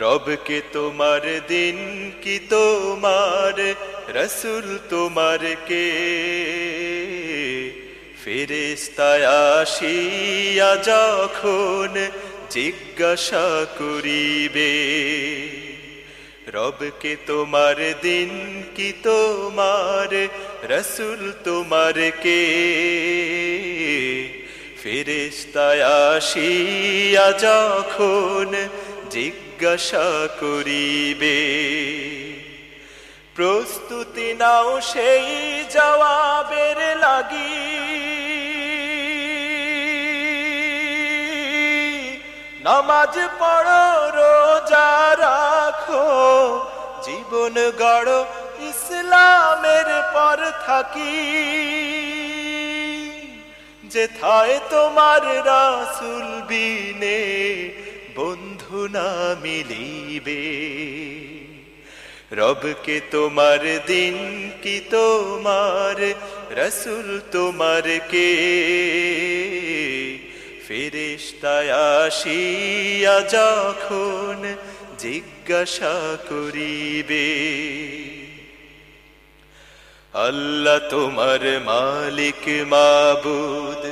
রবকে তোমার দিন কি তোমার, রসুল তোমার কে? ফেরেস্তায় আসিয়া যখন জিজ্ঞাসা করিবে, রবকে তোমার দিন কি তোমার, রসুল তোমার কে? ফেরেস্তায় আসিয়া যখন জিজ্ঞাসা করিবে, প্রস্তুতি নাও সেই জবাবের লাগি। নামাজ পড়ো, রোজা রাখো, জীবন গড়, ইসলামের পর থাকি। যেথায় তোমার রাসুল বিনে বন্ধু না মিলিবে রবকে তোমার দিন কি তোমার, রসুল তোমার কে? ফেরেশতায় আসিয়া যখন জিজ্ঞাসা করিবে, আল্লাহ তোমার মালিক মাবুদ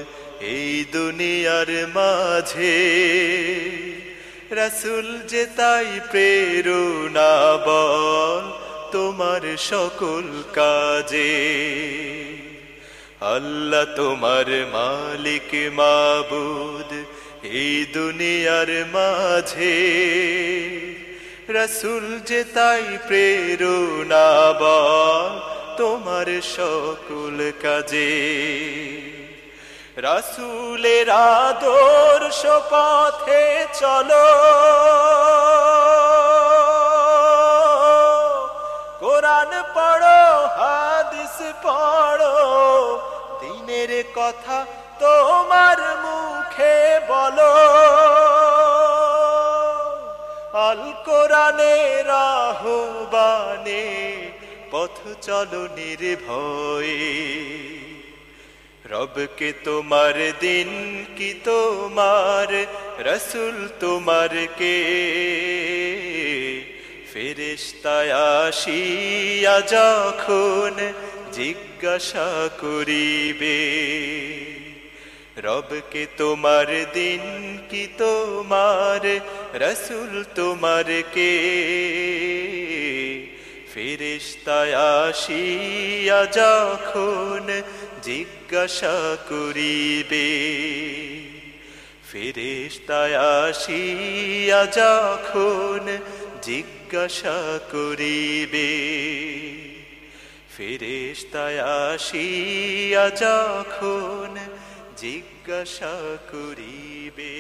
এই দুনিয়ার মাঝে। রসুল যে তাই প্রেরণা বল তোমার সকল কাজে। আল্লাহ তোমার মালিক মাবুদ এই দুনিয়ার মাঝে। রসুল যে তাই প্রেরণা বল তোমার সকল কাজে। রাসুলের আদর্শ পথে চলো। কোরআন পড়ো, হাদিস পড়ো, দিনের কথা তোমার মুখে বলো। আল কোরআনের আহ্বানে পথ চলো নির্ভয়ে। রবকে তোমার দিন কি তোমার? রসুল তোমার কে? ফেরেশতায় আসিয়া যখন জিজ্ঞাসা করিবে, রবকে তোমার দিন কি তোমার? রসুল তোমার কে? ফেরেশতায় আসিয়া যখন জিজ্ঞাসা করিবে ফেরেশতায় আসিয়া যখন জিজ্ঞাসা করিবে ফেরেশতায় আসিয়া যখন জিজ্ঞাসা করিবে।